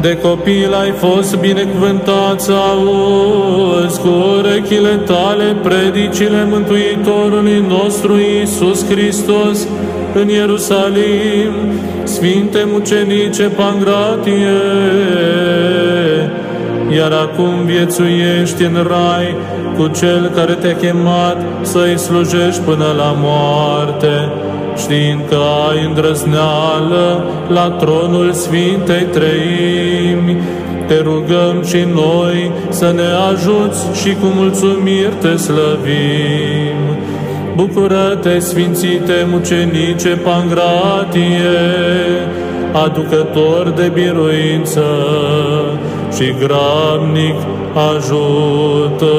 De copil ai fost binecuvântat să auzi cu urechile tale predicile Mântuitorului nostru Iisus Hristos în Ierusalim, Sfinte Mucenice Pangratie, iar acum viețuiești în rai cu Cel care te-a chemat să-i slujești până la moarte, știind că ai îndrăzneală la tronul Sfintei Treimi, te rugăm și noi să ne ajuți și cu mulțumiri te slăvim. Bucură-te, Sfințite Mucenice Pangratie, aducător de biruință și grabnic ajutător.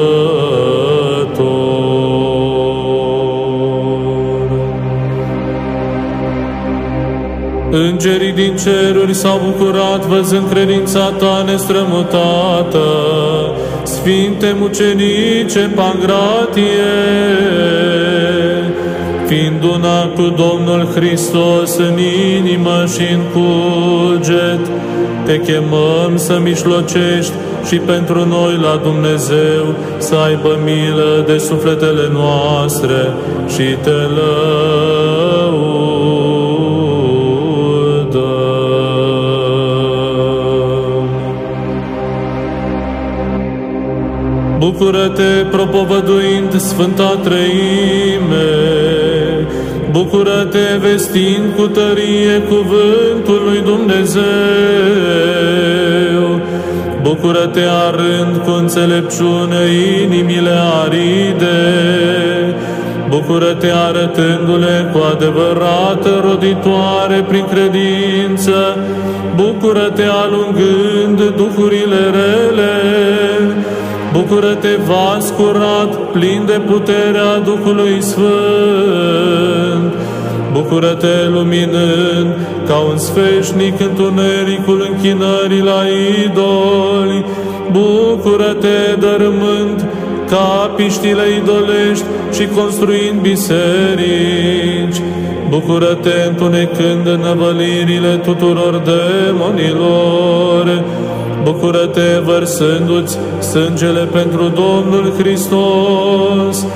Îngerii din ceruri s-au bucurat văzând credința ta nestrămutată, Sfinte mucenice Pangratie, fiind una cu Domnul Hristos în inimă și în cuget, te chemăm să mișlocești și pentru noi la Dumnezeu să aibă milă de sufletele noastre și te lăudăm. Bucură-te propovăduind Sfânta Treime, Bucură-te vestind cu tărie cuvântul lui Dumnezeu, Bucură-te arând cu înțelepciune inimile aride, Bucură-te arătându-le cu adevărată roditoare prin credință, Bucură-te alungând duhurile rele, Bucură-te, vas curat, plin de puterea Duhului Sfânt. Bucură-te, luminând ca un sfeșnic întunericul închinării la idoli. Bucură-te, dărâmând capiștile idolești și construind biserici. Bucură-te, întunecând năvălirile tuturor demonilor. Bucură-te vărsându-ți sângele pentru Domnul Hristos.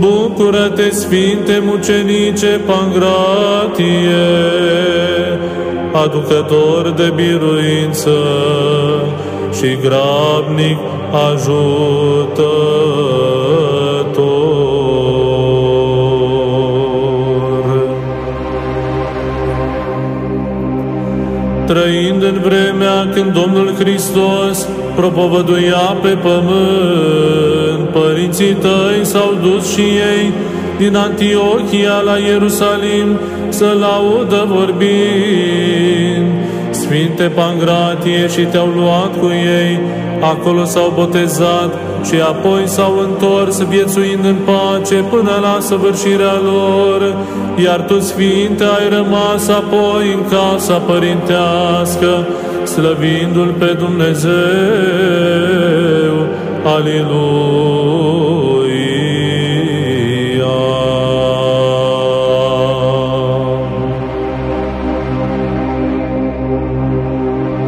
Bucură-te, Sfinte Mucenice Pangratie, aducător de biruință și grabnic ajută. Trăind în vremea când Domnul Hristos propovăduia pe pământ, părinții tăi s-au dus și ei din Antiochia la Ierusalim să laudă vorbind. Sfinte Pangratie și te-au luat cu ei, acolo s-au botezat și apoi s-au întors viețuind în pace până la săvârșirea lor, iar tu, Sfinte, ai rămas apoi în casa părintească, slăvindu-L pe Dumnezeu. Aleluia!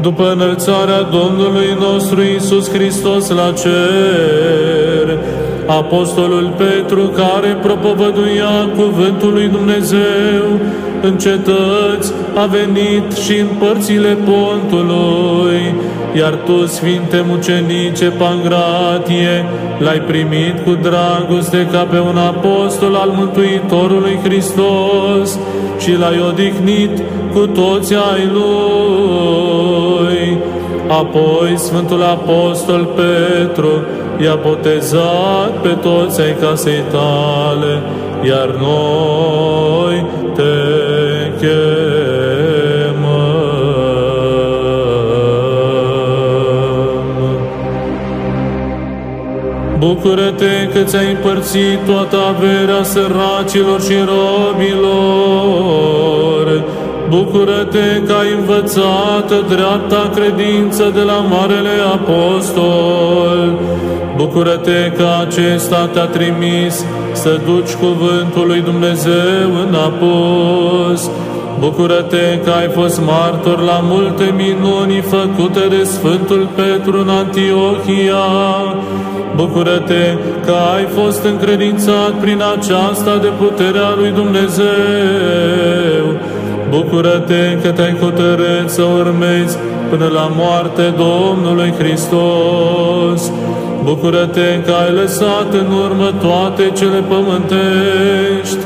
După înălțarea Domnului nostru Isus Hristos la cer, Apostolul Petru, care propovăduia cuvântul lui Dumnezeu în cetăți, a venit și în părțile pontului, iar tu, Sfinte Mucenice Pangratie, l-ai primit cu dragoste ca pe un apostol al Mântuitorului Hristos și l-ai odihnit cu toți ai lui. Apoi Sfântul Apostol Petru i-a botezat pe toți ai casei tale, iar noi te chemăm. Bucură-te că ți-ai împărțit toată averea săracilor și robilor. Bucură-te că ai învățat dreapta credință de la Marele Apostol. Bucură-te că acesta te-a trimis să duci cuvântul lui Dumnezeu în apus. Bucură-te că ai fost martor la multe minuni făcute de Sfântul Petru în Antiohia. Bucură-te că ai fost încredințat prin aceasta de puterea lui Dumnezeu. Bucură-te că te-ai hotărât să urmezi până la moarte Domnului Hristos. Bucură-te că ai lăsat în urmă toate cele pământești.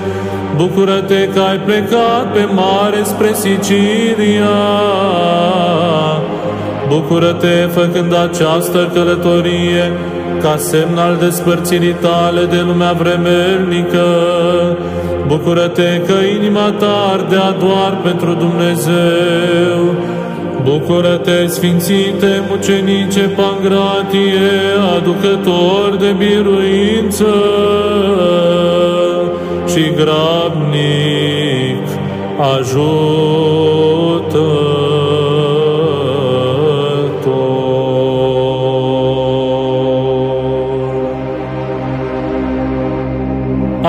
Bucură-te că ai plecat pe mare spre Sicilia. Bucură-te făcând această călătorie ca semn al despărțirii tale de lumea vremelnică. Bucură-te că inima ta ardea doar pentru Dumnezeu. Bucură-te, Sfințite Mucenice Pangratie, aducător de biruință și grabnic ajută.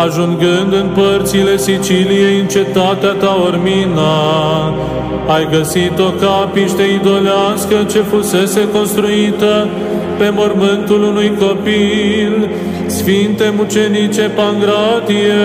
Ajungând în părțile Siciliei, în cetatea ta Ormina, ai găsit o capiște idolească ce fusese construită pe mormântul unui copil, Sfinte Mucenice Pangratie,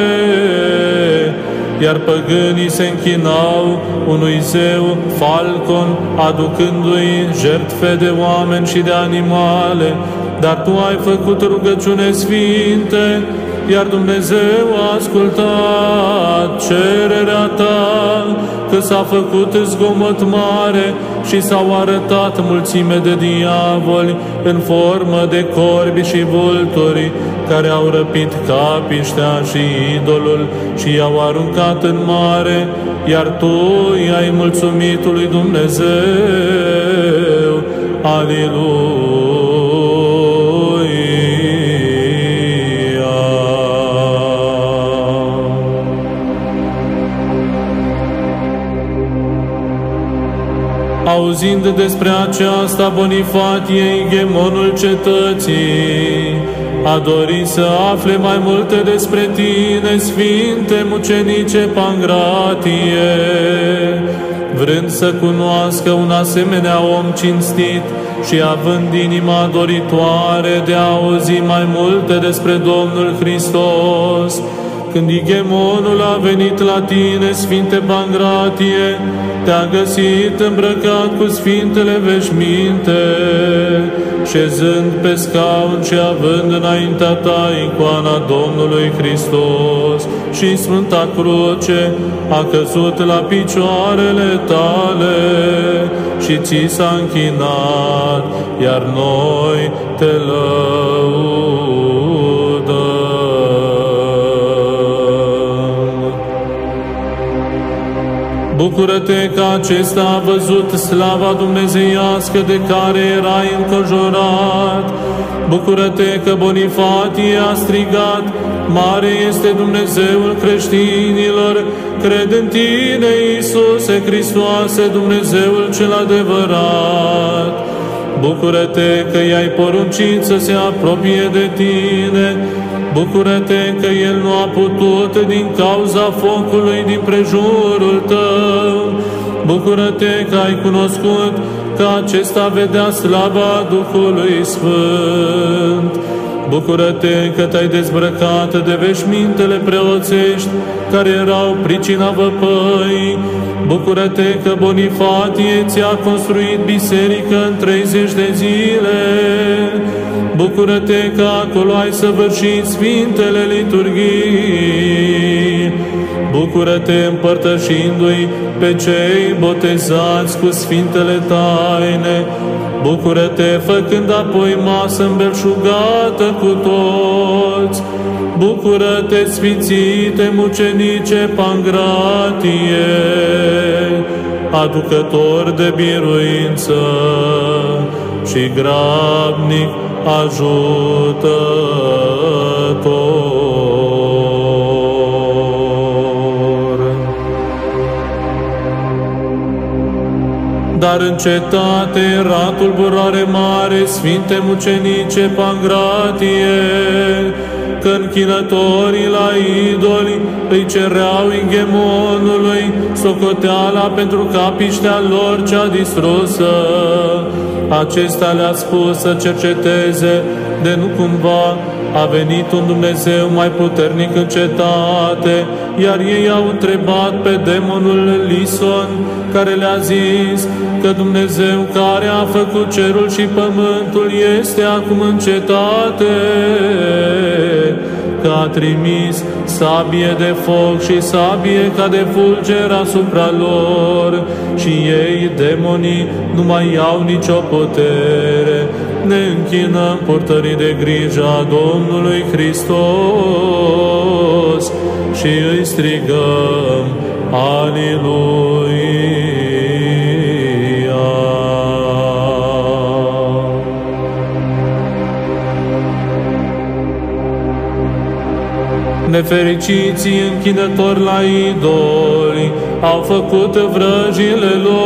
iar păgânii se închinau unui zeu, Falcon, aducându-i jertfe de oameni și de animale, dar tu ai făcut rugăciune sfinte, iar Dumnezeu a ascultat cererea ta, că s-a făcut zgomot mare și s-au arătat mulțime de diavoli în formă de corbi și vulturi, care au răpit capiștea și idolul și i-au aruncat în mare, iar tu i-ai mulțumit lui Dumnezeu. Aleluia! Auzind despre aceasta, Bonifatie, gemonul cetății, a dorit să afle mai multe despre tine, Sfinte Mucenice Pangratie, vrând să cunoască un asemenea om cinstit și având inima doritoare de a auzi mai multe despre Domnul Hristos, când Igemonul a venit la tine, Sfinte Pangratie, te-a găsit îmbrăcat cu Sfintele veșminte, șezând pe scaun și având înaintea ta icoana Domnului Hristos și Sfânta Cruce a căzut la picioarele tale și ți s-a închinat, iar noi te lăudăm. Bucură-te că acesta a văzut slava dumnezeiască de care erai încojorat. Bucură-te că Bonifatie a strigat, Mare este Dumnezeul creștinilor, cred în tine, Iisuse Hristoase, Dumnezeul cel adevărat. Bucură-te că i-ai poruncit să se apropie de tine, Bucură-te că el nu a putut din cauza focului din prejurul tău. Bucură-te că ai cunoscut că acesta vedea slava Duhului Sfânt. Bucură-te că te-ai dezbrăcat de veșmintele preoțești care erau pricina văpăi. Bucură-te că Bonifatie ți-a construit biserică în 30 de zile. Bucură-te că acolo ai săvârșit Sfintele Liturghii. Bucură-te împărtășindu-i pe cei botezați cu Sfintele Taine. Bucură-te făcând apoi masă îmbelșugată cu toți. Bucură-te, Sfințite Mucenice Pangratie, aducător de biruință și grabnic ajută Dar în cetate era tulburare mare, Sfinte Mucenice Pangratie, că închinătorii la idoli îi cereau inghemonului socoteala pentru capiștea lor cea distrusă. Acesta le-a spus să cerceteze de nu cumva. A venit un Dumnezeu mai puternic în cetate, iar ei au întrebat pe demonul Lison, care le-a zis că Dumnezeu care a făcut cerul și pământul este acum în cetate, că a trimis sabie de foc și sabie ca de fulger asupra lor și ei, demonii, nu mai au nicio putere ne închinăm purtării de grijă a Domnului Hristos și îi strigăm, Aliluia! Nefericiții închinători la idoli au făcut vrăjile lor,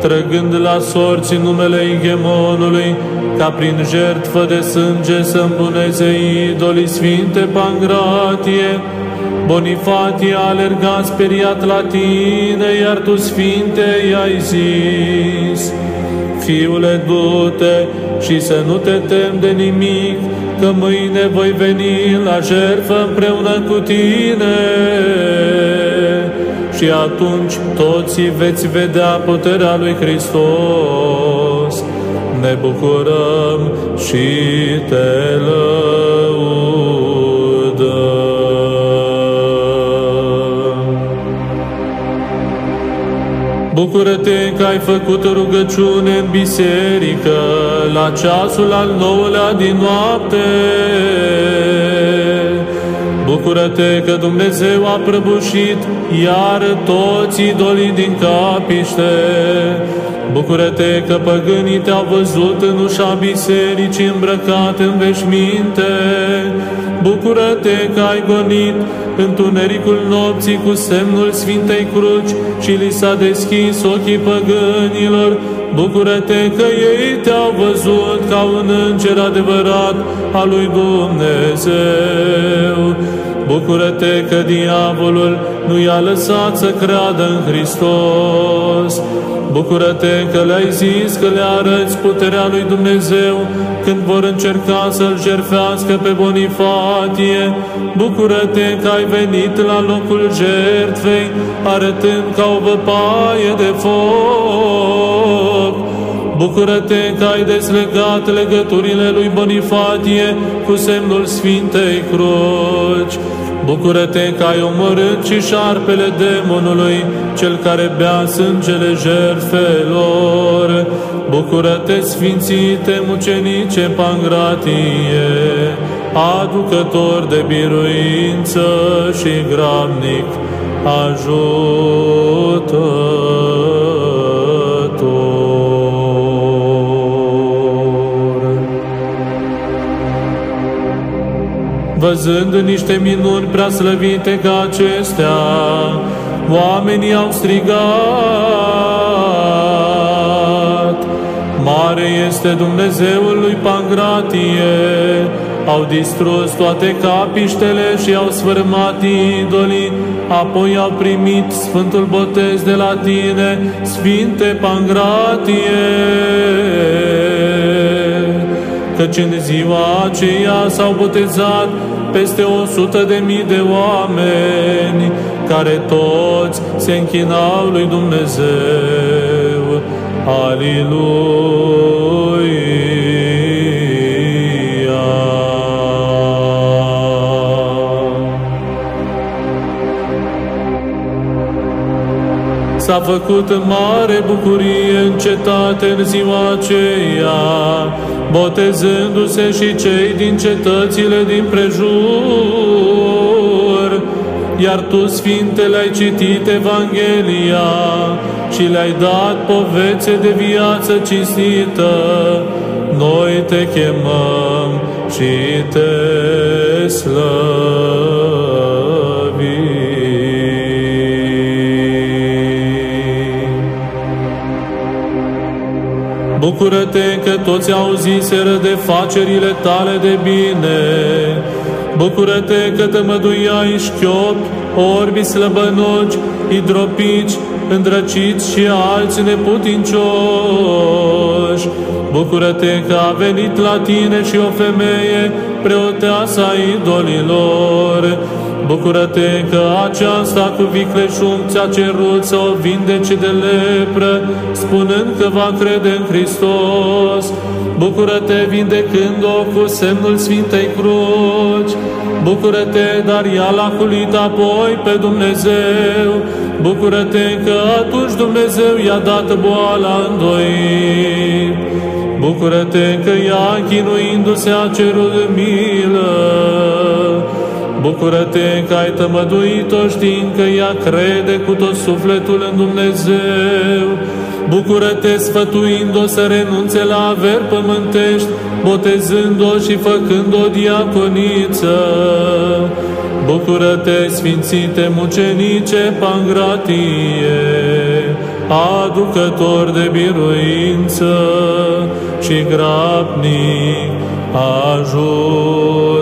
trăgând la sorți în numele Ingemonului, ca prin jertfă de sânge să îmbuneze idolii Sfinte Pangratie, Bonifatie a alergat speriat la tine, iar tu, Sfinte, i-ai zis, Fiule, du-te și să nu te tem de nimic, că mâine voi veni la jertfă împreună cu tine și atunci toți veți vedea puterea lui Hristos. Ne bucurăm și te lăudăm. Bucură-te că ai făcut rugăciune în biserică la ceasul al nouălea din noapte. Bucură-te că Dumnezeu a prăbușit iar toți idolii din capiște. Bucură-te că păgânii te-au văzut în ușa bisericii îmbrăcat în veșminte. Bucură-te că ai gonit întunericul nopții cu semnul Sfintei Cruci și li s-a deschis ochii păgânilor. Bucură-te că ei te-au văzut ca un înger adevărat al lui Dumnezeu. Bucură-te că diavolul nu i-a lăsat să creadă în Hristos. Bucură-te că le-ai zis că le arăți puterea lui Dumnezeu când vor încerca să-L jerfească pe Bonifatie. Bucură-te că ai venit la locul jertfei, arătând ca o văpaie de foc. Bucură-te că ai deslegat legăturile lui Bonifatie cu semnul Sfintei Cruci. Bucură-te că ai omorât și șarpele demonului, cel care bea sângele jertfelor. Bucură-te, Sfințite Mucenice Pangratie, aducător de biruință și gramnic, ajută! văzând niște minuni prea slăvite ca acestea, oamenii au strigat, Mare este Dumnezeul lui Pangratie, au distrus toate capiștele și au sfârmat idolii, apoi au primit Sfântul Botez de la tine, Sfinte Pangratie căci în ziua aceea s-au botezat peste o sută de mii de oameni, care toți se închinau lui Dumnezeu. Aliluia! S-a făcut mare bucurie în cetate în ziua aceea, botezându-se și cei din cetățile din prejur. Iar tu, Sfinte, le-ai citit Evanghelia și le-ai dat povețe de viață cinstită. Noi te chemăm și te slăvim. Bucură-te că toți auziseră de facerile tale de bine. Bucură-te că te măduiai șchiopi, orbi slăbănoci, hidropici, îndrăciți și alți neputincioși. Bucură-te că a venit la tine și o femeie, preoteasa idolilor. Bucură-te că aceasta cu vicleșug ți-a cerut să o vindece de lepră, spunând că va crede în Hristos. Bucură-te vindecând-o cu semnul Sfintei Cruci. Bucură-te, dar ea l-a culit apoi pe Dumnezeu. Bucură-te că atunci Dumnezeu i-a dat boala îndoit. Bucură-te că ea, chinuindu-se, a cerut milă. Bucură-te că ai tămăduit-o știind că ea crede cu tot sufletul în Dumnezeu. Bucură-te sfătuind-o să renunțe la averi pământești, botezând-o și făcând-o diaconiță. Bucură-te, Sfințite Mucenice Pangratie, aducător de biruință și grabnic ajută.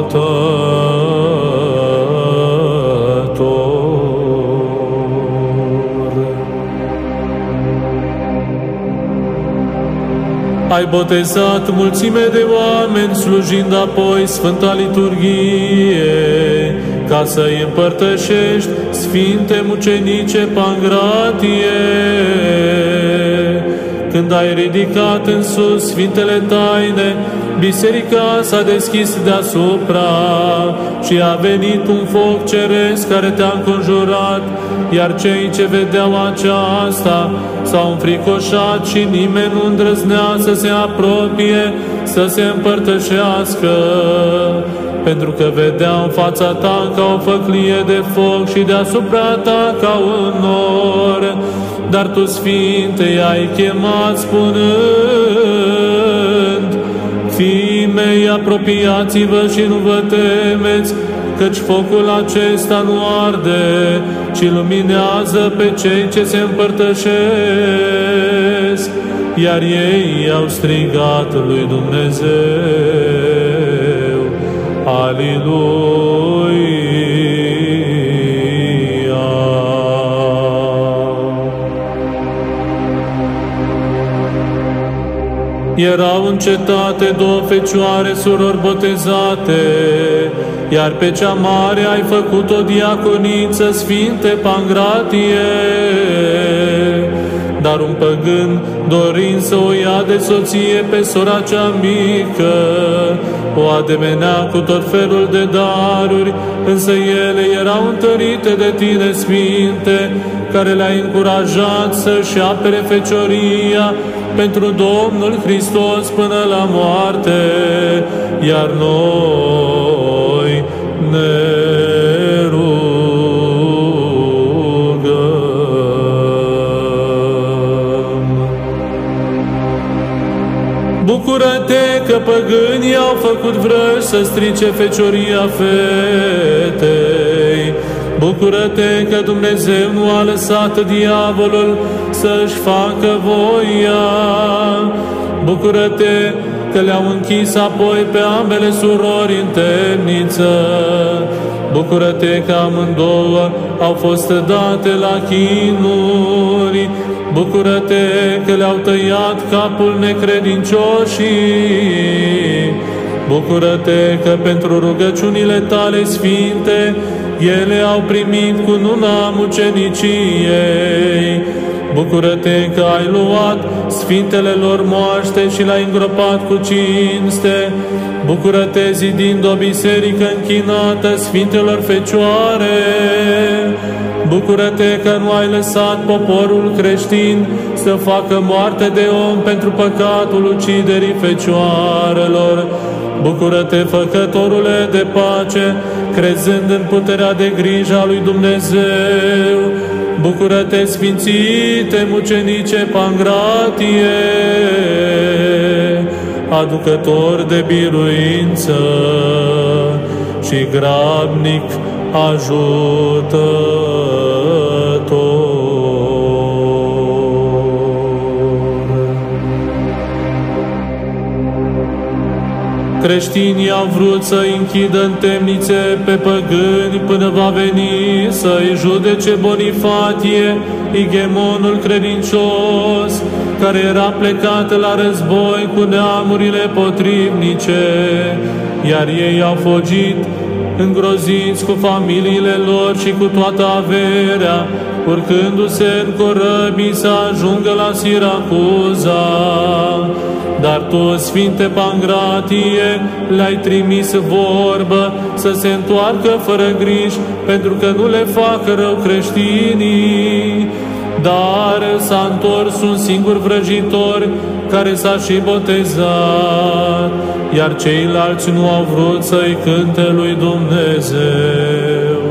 ai botezat mulțime de oameni slujind apoi Sfânta Liturghie, ca să-i împărtășești Sfinte Mucenice Pangratie. Când ai ridicat în sus Sfintele Taine, Biserica s-a deschis deasupra și a venit un foc ceresc care te-a înconjurat, iar cei ce vedeau aceasta s-au înfricoșat și nimeni nu îndrăznea să se apropie, să se împărtășească, pentru că vedeau fața ta ca o făclie de foc și deasupra ta ca un nor, dar tu, Sfinte, i-ai chemat spunând, Fii mei, apropiați-vă și nu vă temeți, căci focul acesta nu arde, ci luminează pe cei ce se împărtășesc, iar ei au strigat lui Dumnezeu. Aleluia! Erau în cetate două fecioare surori botezate, iar pe cea mare ai făcut o diaconiță, Sfinte Pangratie. Dar un păgân, dorind să o ia de soție pe sora cea mică, o ademenea cu tot felul de daruri, însă ele erau întărite de tine, Sfinte, care le-ai încurajat să-și apere fecioria pentru Domnul Hristos până la moarte, iar noi ne Bucură-te că păgânii au făcut vrăj să strice fecioria fetei. Bucură-te că Dumnezeu nu a lăsat diavolul să-și facă voia. Bucură-te că le-au închis apoi pe ambele surori în temniță. Bucură-te că amândouă au fost date la chinuri. Bucură-te că le-au tăiat capul necredincioșii. Bucură-te că pentru rugăciunile tale sfinte ele au primit cu nuna muceniciei. Bucură-te că ai luat sfintele lor moaște și l-ai îngropat cu cinste. Bucură-te zidind o biserică închinată Sfintelor Fecioare. Bucură-te că nu ai lăsat poporul creștin să facă moarte de om pentru păcatul uciderii Fecioarelor. Bucură-te, făcătorule de pace, crezând în puterea de grijă a lui Dumnezeu. Bucură-te, sfințite mucenice Pangratie, aducător de biruință și grabnic ajută Creștinii au vrut să închidă în temnițe pe păgâni până va veni să-i judece Bonifatie, igemonul credincios, care era plecat la război cu neamurile potrivnice, iar ei au fugit îngroziți cu familiile lor și cu toată averea, urcându-se în corăbii să ajungă la Siracuza. Dar tu, Sfinte Pangratie, le-ai trimis vorbă să se întoarcă fără griji, pentru că nu le fac rău creștinii. Dar s-a întors un singur vrăjitor care s-a și botezat, iar ceilalți nu au vrut să-i cânte lui Dumnezeu.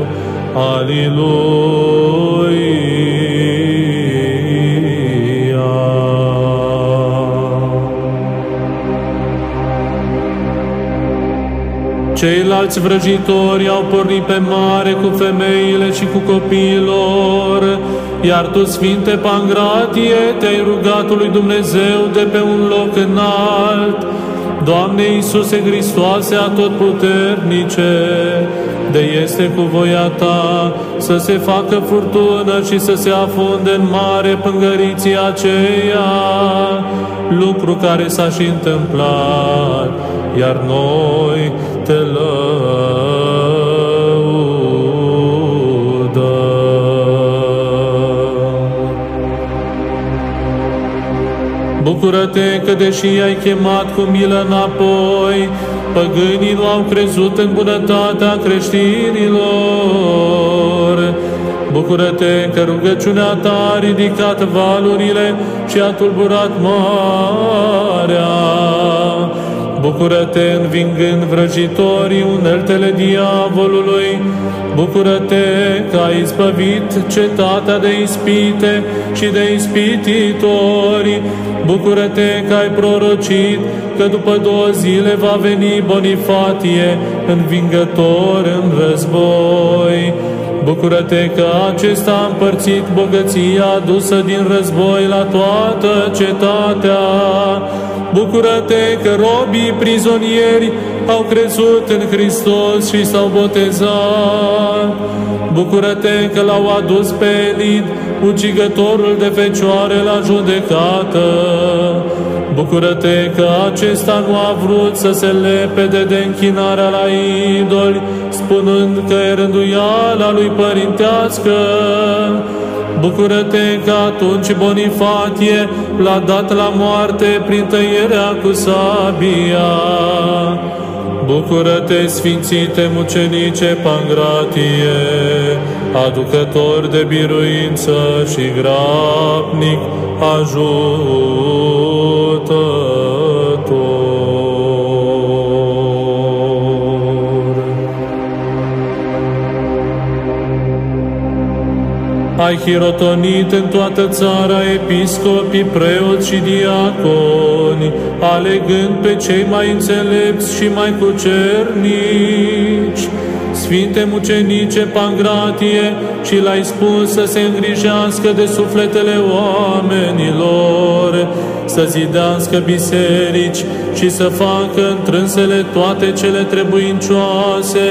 Ceilalți vrăjitori au pornit pe mare cu femeile și cu copiilor, iar tu, Sfinte Pangratie, te-ai rugat lui Dumnezeu de pe un loc înalt, Doamne Iisuse Hristoase atotputernice, de este cu voia Ta să se facă furtună și să se afunde în mare pângăriții aceea, lucru care s-a și întâmplat, iar noi te Bucură-te că deși ai chemat cu milă înapoi, păgânii nu au crezut în bunătatea creștinilor. Bucură-te că rugăciunea ta a ridicat valurile și a tulburat marea. Bucură-te învingând vrăjitorii uneltele diavolului, Bucură-te că ai izbăvit cetatea de ispite și de ispititori, Bucură-te că ai prorocit că după două zile va veni Bonifatie, învingător în război. Bucură-te că acesta a împărțit bogăția adusă din război la toată cetatea. Bucură-te că robii prizonieri au crezut în Hristos și s-au botezat. Bucură-te că l-au adus pe Elid, ucigătorul de fecioare la judecată. Bucură-te că acesta nu a vrut să se lepede de închinarea la idoli, spunând că e rânduiala lui părintească. Bucură-te că atunci Bonifatie l-a dat la moarte prin tăierea cu sabia. Bucură-te, Sfințite Mucenice Pangratie, aducător de biruință și grabnic ajutător. Ai hirotonit în toată țara episcopii, preoți și diaconi, alegând pe cei mai înțelepți și mai cucernici, Sfinte mucenice Pangratie, și l-ai spus să se îngrijească de sufletele oamenilor, să zidească biserici și să facă întrânsele toate cele trebuincioase,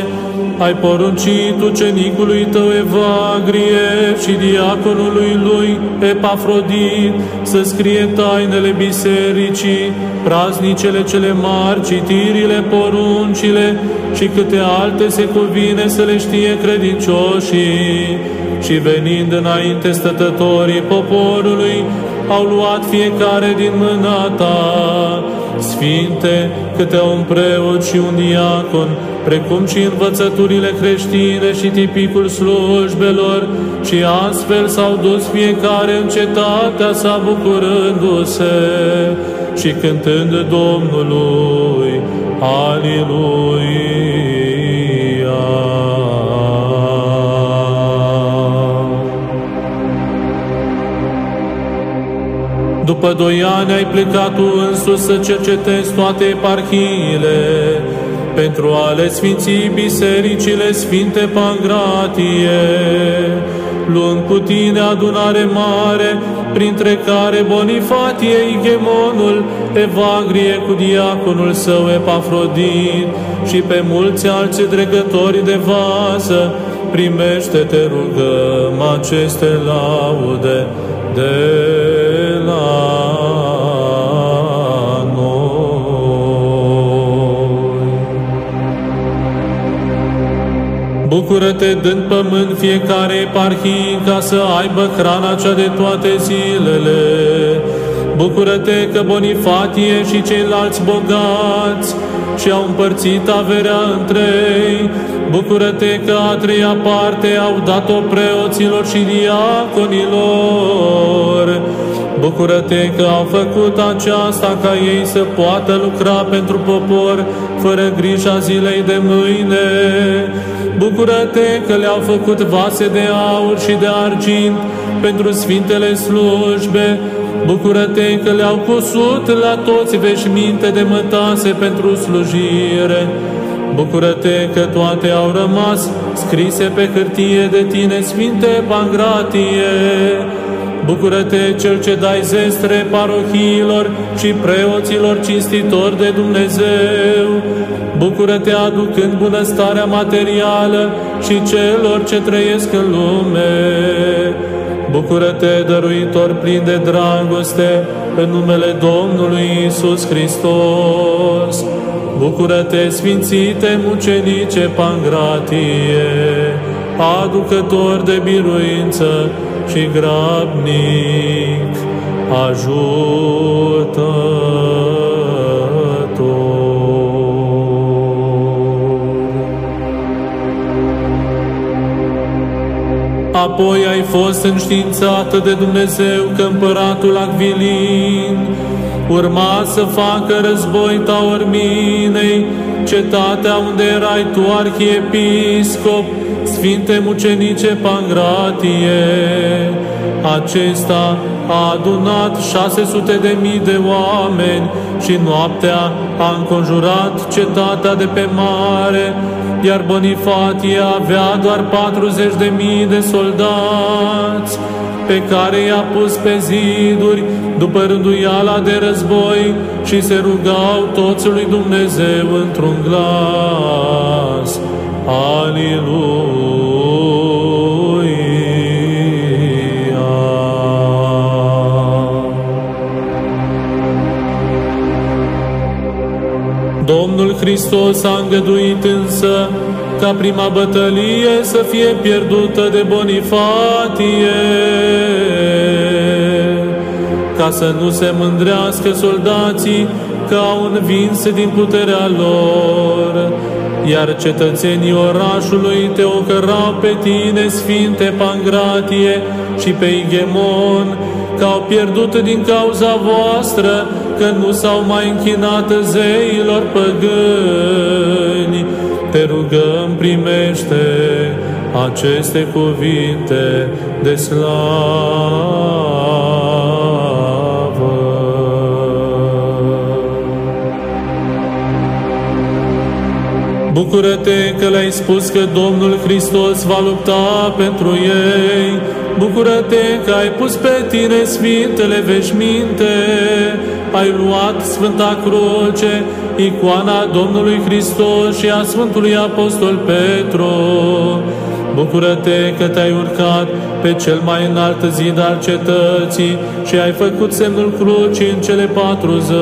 ai poruncit ucenicului tău Evagrie și diaconului lui Epafrodit să scrie tainele bisericii, praznicele cele mari, citirile, poruncile și câte alte se cuvine să le știe credincioșii. Și venind înainte stătătorii poporului, au luat fiecare din mâna ta, Sfinte, câte un preot și un diacon, precum și învățăturile creștine și tipicul slujbelor, și astfel s-au dus fiecare în cetatea sa bucurându-se și cântând Domnului, Aliluia! După doi ani ai plecat tu însuși să cercetezi toate eparhiile, pentru a le sfinți bisericile Sfinte Pangratie, luând cu tine adunare mare, printre care Bonifatie, Igemonul, Evagrie cu diaconul său Epafrodit. Și pe mulți alți dregători de vasă, primește-te rugăm aceste laude de la Bucură-te dând pământ fiecare eparhii ca să aibă hrana cea de toate zilele. Bucură-te că Bonifatie și ceilalți bogați și-au împărțit averea între ei. Bucură-te că a treia parte au dat-o preoților și diaconilor. Bucură-te că au făcut aceasta ca ei să poată lucra pentru popor fără grija zilei de mâine. Bucură-te că le-au făcut vase de aur și de argint pentru sfintele slujbe. Bucură-te că le-au cusut la toți veșminte de mătase pentru slujire. Bucură-te că toate au rămas scrise pe hârtie de tine, Sfinte Pangratie. Bucură-te, Cel ce dai zestre parohiilor și preoților cinstitori de Dumnezeu. Bucură-te, aducând bunăstarea materială și celor ce trăiesc în lume. Bucură-te, dăruitor plin de dragoste, în numele Domnului Isus Hristos. Bucură-te, Sfințite Mucenice Pangratie, aducător de biruință, și grabnic ajută Apoi ai fost înștiințată de Dumnezeu că împăratul Acvilin urma să facă război Taorminei, cetatea unde erai tu arhiepiscop, Sfinte Mucenice Pangratie, acesta a adunat 600 de mii de oameni și noaptea a înconjurat cetatea de pe mare, iar Bonifatie avea doar 40 de mii de soldați pe care i-a pus pe ziduri după rânduiala de război și se rugau toți lui Dumnezeu într-un glas. Aleluia! Hristos a îngăduit însă ca prima bătălie să fie pierdută de Bonifatie, ca să nu se mândrească soldații că au învins din puterea lor, iar cetățenii orașului te ocărau pe tine, Sfinte Pangratie, și pe Igemon, că au pierdut din cauza voastră, că nu s-au mai închinat zeilor păgâni. Te rugăm, primește aceste cuvinte de slavă. Bucură-te că le-ai spus că Domnul Hristos va lupta pentru ei. Bucură-te că ai pus pe tine sfintele veșminte. Ai luat Sfânta Cruce, icoana Domnului Hristos și a Sfântului Apostol Petru. Bucură-te că te-ai urcat pe cel mai înalt zid al cetății și ai făcut semnul crucii în cele patru zări.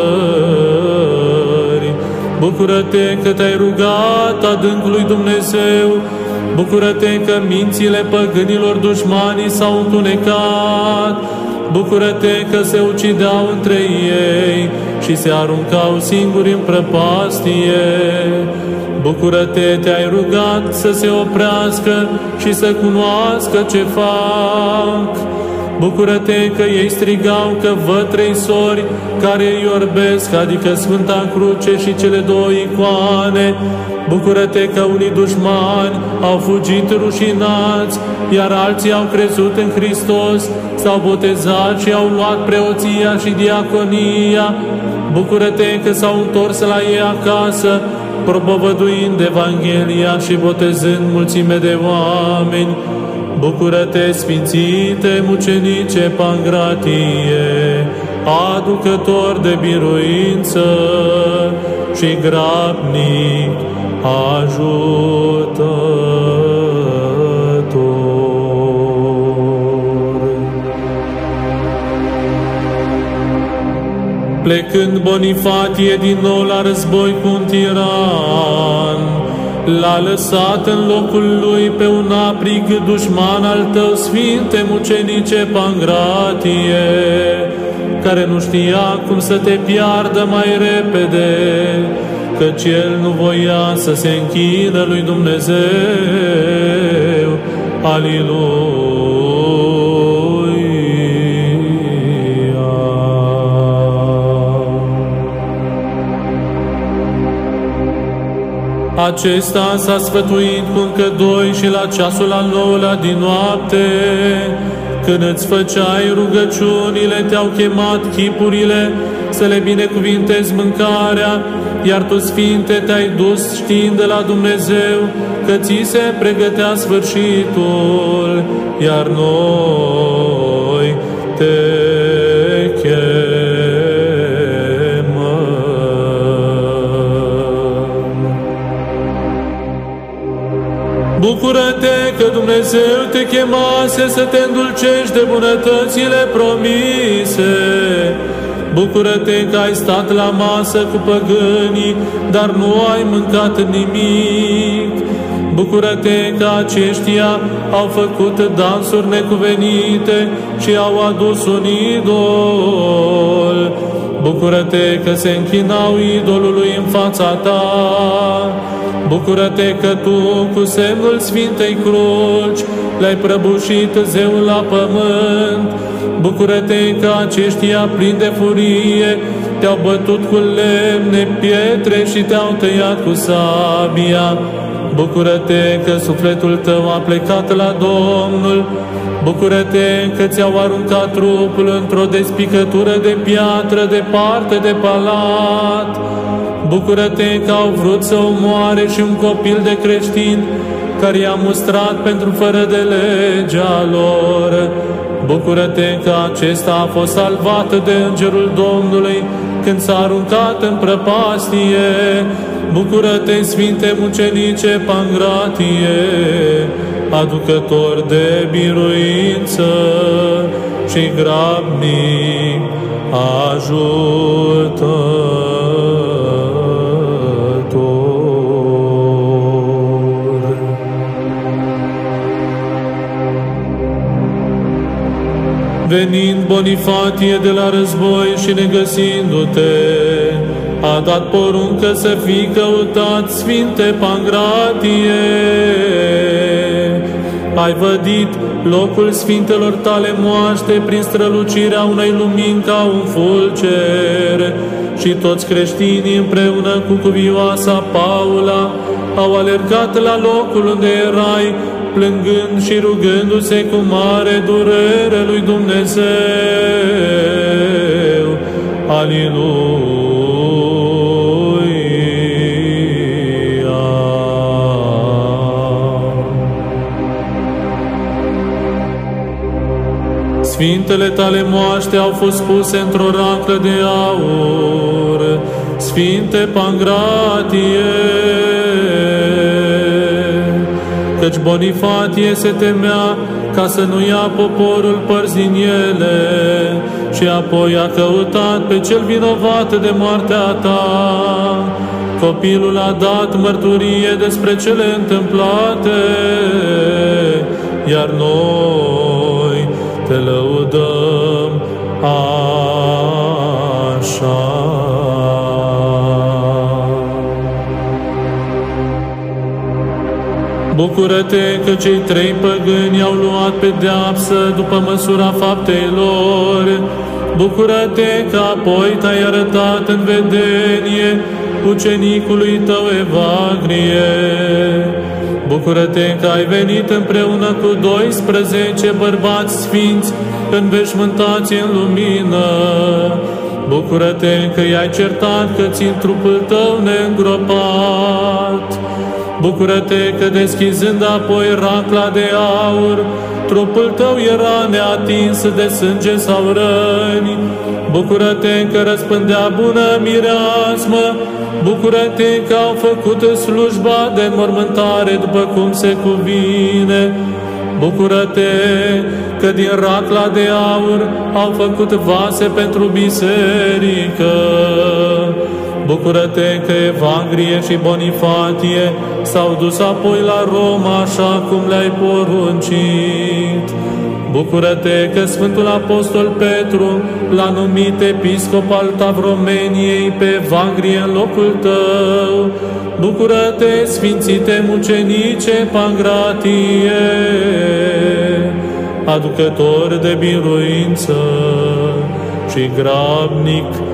Bucură-te că te-ai rugat adâncului Dumnezeu, Bucură-te că mințile păgânilor dușmanii s-au întunecat, Bucură-te că se ucideau între ei și se aruncau singuri în prăpastie. Bucură-te, te-ai rugat să se oprească și să cunoască ce fac. Bucură-te că ei strigau că văd trei sori care îi orbesc, adică Sfânta Cruce și cele două icoane. Bucură-te că unii dușmani au fugit rușinați, iar alții au crezut în Hristos, s-au botezat și au luat preoția și diaconia. Bucură-te că s-au întors la ei acasă, propovăduind Evanghelia și botezând mulțime de oameni. Bucură-te, Sfințite Mucenice Pangratie, aducător de biruință și grabnic ajutător. Plecând Bonifatie din nou la război cu un tiran, l-a lăsat în locul lui pe un aprig dușman al tău, Sfinte Mucenice Pangratie, care nu știa cum să te piardă mai repede, căci el nu voia să se închină lui Dumnezeu. Aliluia. Acesta s-a sfătuit cu încă doi și la ceasul al nouălea din noapte, când îți făceai rugăciunile, te-au chemat chipurile să le binecuvintezi mâncarea, iar tu, Sfinte, te-ai dus știind de la Dumnezeu că ți se pregătea sfârșitul, iar noi te Bucură-te că Dumnezeu te chemase să te îndulcești de bunătățile promise. Bucură-te că ai stat la masă cu păgânii, dar nu ai mâncat nimic. Bucură-te că aceștia au făcut dansuri necuvenite și au adus un idol. Bucură-te că se închinau idolului în fața ta. Bucură-te că tu, cu semnul Sfintei Cruci, le-ai prăbușit zeul la pământ. Bucură-te că aceștia plini de furie te-au bătut cu lemne, pietre și te-au tăiat cu sabia. Bucură-te că sufletul tău a plecat la Domnul. Bucură-te că ți-au aruncat trupul într-o despicătură de piatră departe de palat. Bucură-te că au vrut să omoare și un copil de creștin care i-a mustrat pentru fără de legea lor. Bucură-te că acesta a fost salvat de Îngerul Domnului când s-a aruncat în prăpastie. Bucură-te, Sfinte Mucenice Pangratie, aducător de biruință și grabnic ajută. Venind Bonifatie de la război și negăsindu-te, a dat poruncă să fii căutat, Sfinte Pangratie. Ai vădit locul Sfintelor tale moaște prin strălucirea unei lumini ca un fulger și toți creștinii împreună cu cuvioasa Paula au alergat la locul unde erai, plângând și rugându-se cu mare durere lui Dumnezeu. Aliluia. Sfintele tale moaște au fost puse într-o raclă de aur, Sfinte Pangratie, căci Bonifatie se temea ca să nu ia poporul părți din ele și apoi a căutat pe cel vinovat de moartea ta. Copilul a dat mărturie despre cele întâmplate, iar noi te lăudăm așa. Bucură-te că cei trei păgâni au luat pedeapsă după măsura faptei lor. Bucură-te că apoi te-ai arătat în vedenie ucenicului tău Evagrie. Bucură-te că ai venit împreună cu 12 bărbați sfinți înveșmântați în lumină. Bucură-te că i-ai certat că țin trupul tău neîngropat. Bucură-te că deschizând apoi racla de aur, trupul tău era neatins de sânge sau răni. Bucură-te că răspândea bună mireasmă, Bucură-te că au făcut slujba de mormântare după cum se cuvine, Bucură-te că din racla de aur au făcut vase pentru biserică. Bucură-te că Evangrie și Bonifatie s-au dus apoi la Roma așa cum le-ai poruncit. Bucură-te că Sfântul Apostol Petru l-a numit episcop al Tavromeniei pe Evangrie în locul tău. Bucură-te, Sfințite Mucenice Pangratie, aducător de biruință și grabnic ajută.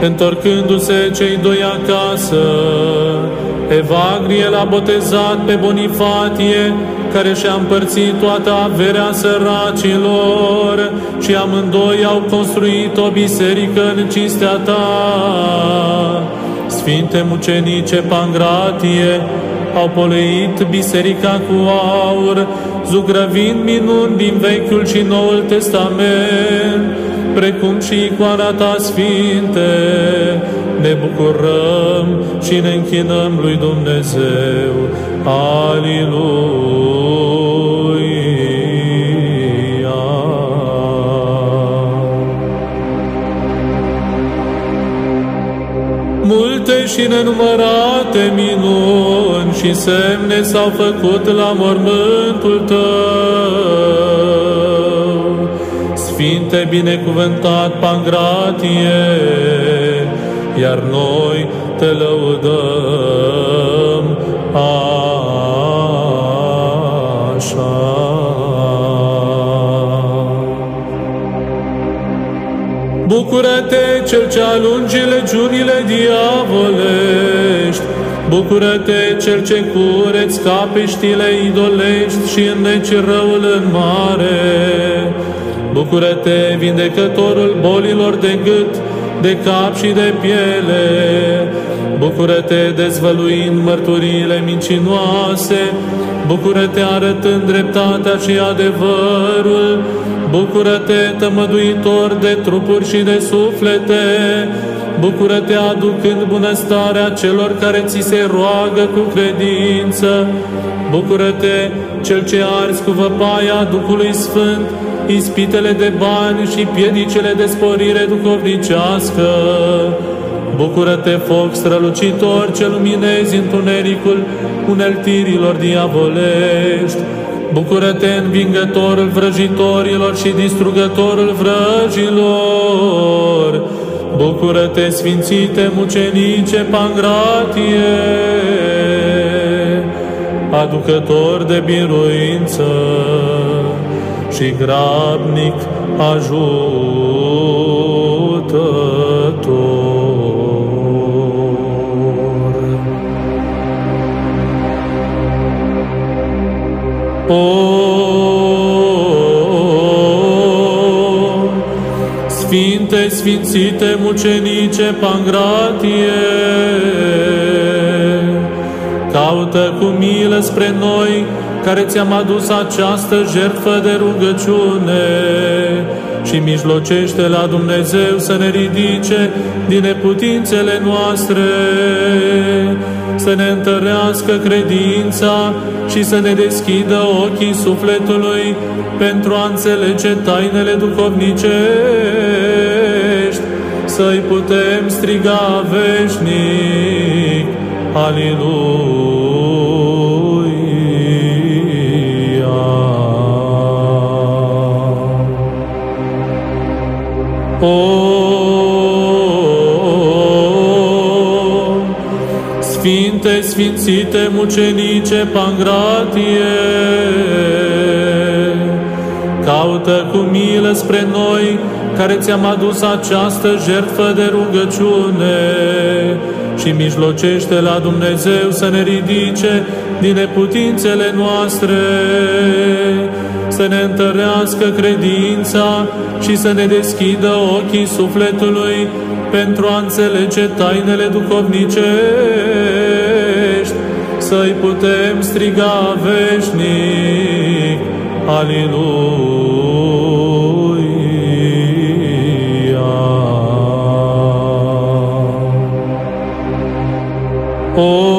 Întorcându-se cei doi acasă, Evagrie l-a botezat pe Bonifatie, care și-a împărțit toată averea săracilor și amândoi au construit o biserică în cinstea ta. Sfinte mucenice Pangratie, au poleit biserica cu aur, zugrăvind minuni din Vechiul și Noul Testament, precum și icoana ta sfinte, ne bucurăm și ne închinăm lui Dumnezeu. Aliluia! Și nenumărate minuni și semne s-au făcut la mormântul tău. Sfinte binecuvântat Pangratie, iar noi te lăudăm Bucură-te, Cel ce alungi legiunile diavolești, Bucură-te, Cel ce cureți capeștile idolești și înneci răul în mare, Bucură-te, vindecătorul bolilor de gât, de cap și de piele. Bucură-te, dezvăluind mărturiile mincinoase. Bucură-te, arătând dreptatea și adevărul. Bucură-te, tămăduitor de trupuri și de suflete. Bucură-te, aducând bunăstarea celor care ți se roagă cu credință. Bucură-te, cel ce arzi cu văpaia Duhului Sfânt, ispitele de bani și piedicele de sporire duhovnicească. Bucură-te, foc strălucitor, ce luminezi întunericul uneltirilor diavolești. Bucură-te, învingătorul vrăjitorilor și distrugătorul vrăjilor. Bucură-te, sfințite mucenice Pangratie, aducător de biruință și grabnic ajutător. O, Sfinte, Sfințite, Mucenice, Pangratie, caută cu milă spre noi care ți-am adus această jertfă de rugăciune și mijlocește la Dumnezeu să ne ridice din neputințele noastre, să ne întărească credința și să ne deschidă ochii sufletului pentru a înțelege tainele duhovnicești, să-i putem striga veșnic. Aleluia! O, Sfinte, Sfințite, Mucenice, Pangratie, caută cu milă spre noi, care ți-am adus această jertfă de rugăciune și mijlocește la Dumnezeu să ne ridice din neputințele noastre, să ne întărească credința și să ne deschidă ochii sufletului pentru a înțelege tainele duhovnicești, să-i putem striga veșnic. Aleluia! O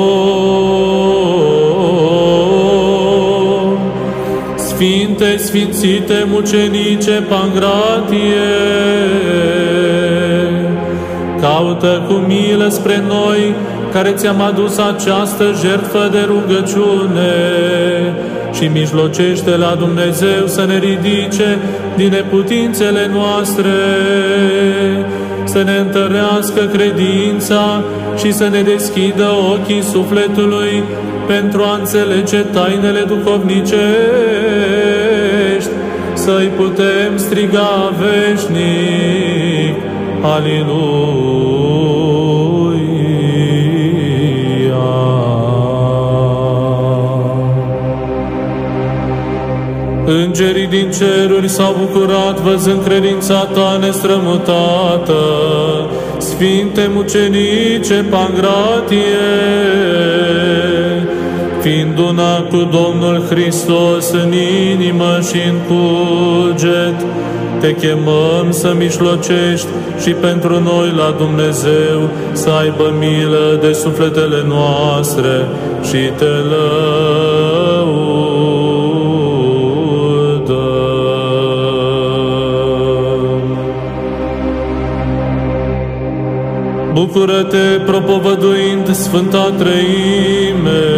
Sfinte, Sfințite, Mucenice, Pangratie, caută cu milă spre noi, care ți-am adus această jertfă de rugăciune și mijlocește la Dumnezeu să ne ridice din neputințele noastre, să ne întărească credința și să ne deschidă ochii sufletului pentru a înțelege tainele duhovnicești, să-i putem striga veșnic. Aleluia! Îngerii din ceruri s-au bucurat văzând credința ta nestrămutată, Sfinte mucenice Pangratie, fiind una cu Domnul Hristos în inimă și în cuget, te chemăm să mișlocești și pentru noi la Dumnezeu să aibă milă de sufletele noastre și te lăudăm. Bucură-te propovăduind Sfânta Treime,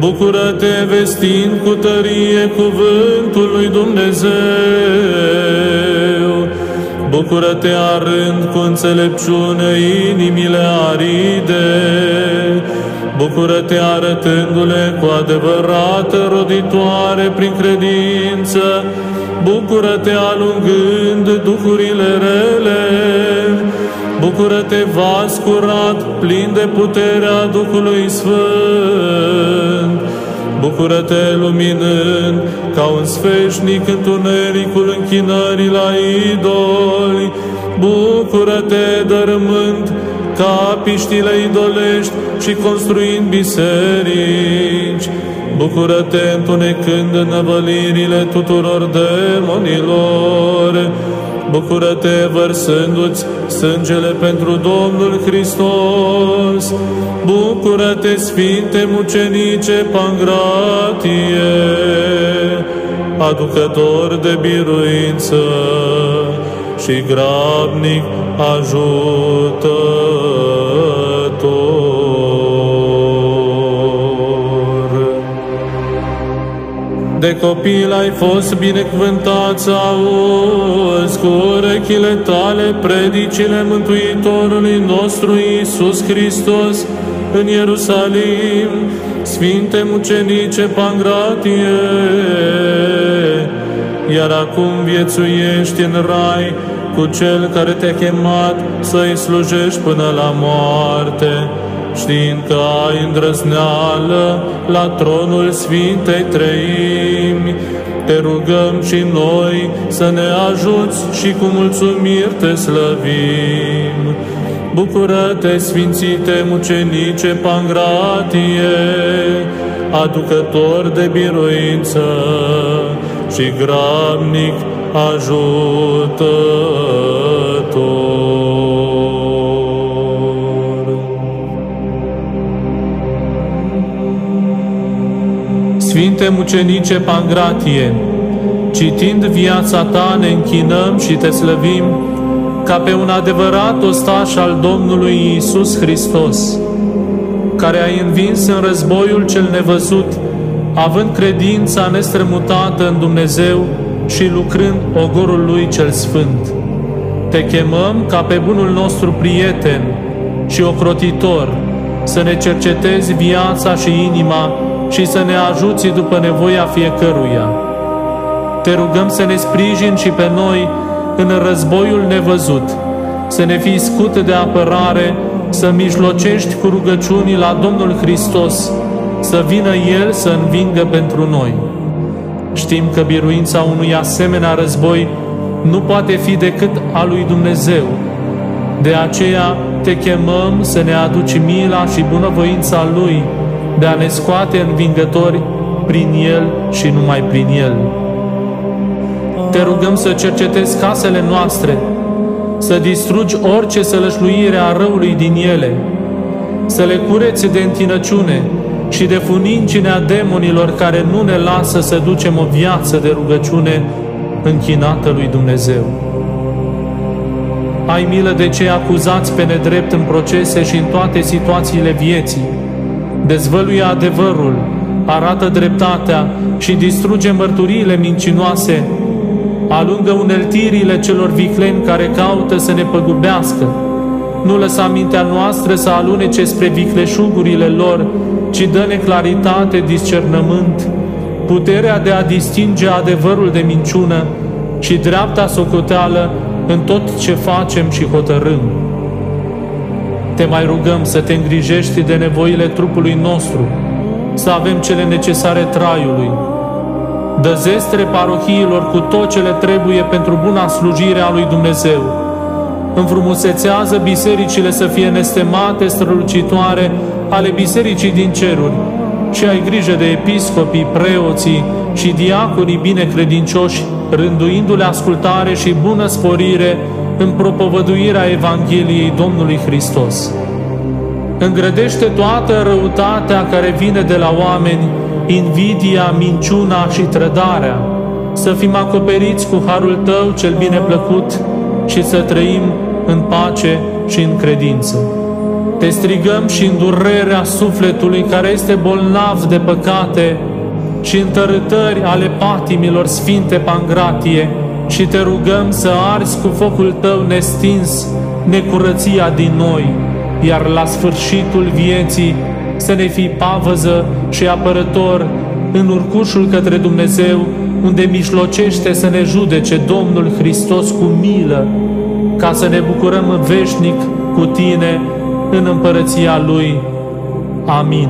Bucură-te vestind cu tărie cuvântul lui Dumnezeu. Bucură-te arând cu înțelepciune inimile aride. Bucură-te arătându-le cu adevărat roditoare prin credință. Bucură-te alungând duhurile rele. Bucură-te, vas curat, plin de puterea Duhului Sfânt. Bucură-te, luminând ca un sfeșnic întunericul închinării la idoli. Bucură-te, dărâmând ca piștile idolești și construind biserici. Bucură-te, întunecând năvălirile tuturor demonilor. Bucură-te vărsându-ți sângele pentru Domnul Hristos. Bucură-te, Sfinte Mucenice Pangratie, aducător de biruință și grabnic ajutător. De copil ai fost binecuvântat să auzi cu urechile tale predicile Mântuitorului nostru Iisus Hristos în Ierusalim, Sfinte Mucenice Pangratie, iar acum viețuiești în rai cu Cel care te-a chemat să-i slujești până la moarte, știind că ai îndrăzneală la tronul Sfintei Treimi, te rugăm și noi să ne ajuți și cu mulțumiri te slăvim. Bucură-te, Sfințite Mucenice Pangratie, aducător de biruință și grabnic ajutător. Sfinte Mucenice Pangratie, citind viața ta ne închinăm și te slăvim ca pe un adevărat ostaș al Domnului Isus Hristos, care ai învins în războiul cel nevăzut, având credința nestrămutată în Dumnezeu și lucrând ogorul Lui cel Sfânt. Te chemăm ca pe bunul nostru prieten și ocrotitor să ne cercetezi viața și inima și să ne ajuți după nevoia fiecăruia. Te rugăm să ne sprijini și pe noi în războiul nevăzut, să ne fii scut de apărare să mijlocești cu rugăciunii la Domnul Hristos, să vină El să învingă pentru noi. Știm că biruința unui asemenea război nu poate fi decât a lui Dumnezeu. De aceea te chemăm să ne aduci mila și bunăvoința Lui de a ne scoate învingători prin El și numai prin El. Te rugăm să cercetezi casele noastre, să distrugi orice sălășluire a răului din ele, să le cureți de întinăciune și de funincinea demonilor care nu ne lasă să ducem o viață de rugăciune închinată lui Dumnezeu. Ai milă de cei acuzați pe nedrept în procese și în toate situațiile vieții. Dezvăluie adevărul, arată dreptatea și distruge mărturiile mincinoase alungă uneltirile celor vicleni care caută să ne păgubească. Nu lăsa mintea noastră să alunece spre vicleșugurile lor, ci dă-ne claritate, discernământ, puterea de a distinge adevărul de minciună și dreapta socoteală în tot ce facem și hotărâm. Te mai rugăm să te îngrijești de nevoile trupului nostru, să avem cele necesare traiului, Dă zestre parohiilor cu tot ce le trebuie pentru buna slujire a lui Dumnezeu. Înfrumusețează bisericile să fie nestemate, strălucitoare ale bisericii din ceruri și ai grijă de episcopii, preoții și diaconii binecredincioși, rânduindu-le ascultare și bună sporire în propovăduirea Evangheliei Domnului Hristos. Îngrădește toată răutatea care vine de la oameni invidia, minciuna și trădarea, să fim acoperiți cu harul Tău cel bine plăcut și să trăim în pace și în credință. Te strigăm și în durerea sufletului care este bolnav de păcate și în tărâtări ale patimilor Sfinte Pangratie și te rugăm să arzi cu focul Tău nestins necurăția din noi, iar la sfârșitul vieții să ne fii pavăză și apărător în urcușul către Dumnezeu, unde mișlocește să ne judece Domnul Hristos cu milă, ca să ne bucurăm veșnic cu Tine în împărăția Lui. Amin.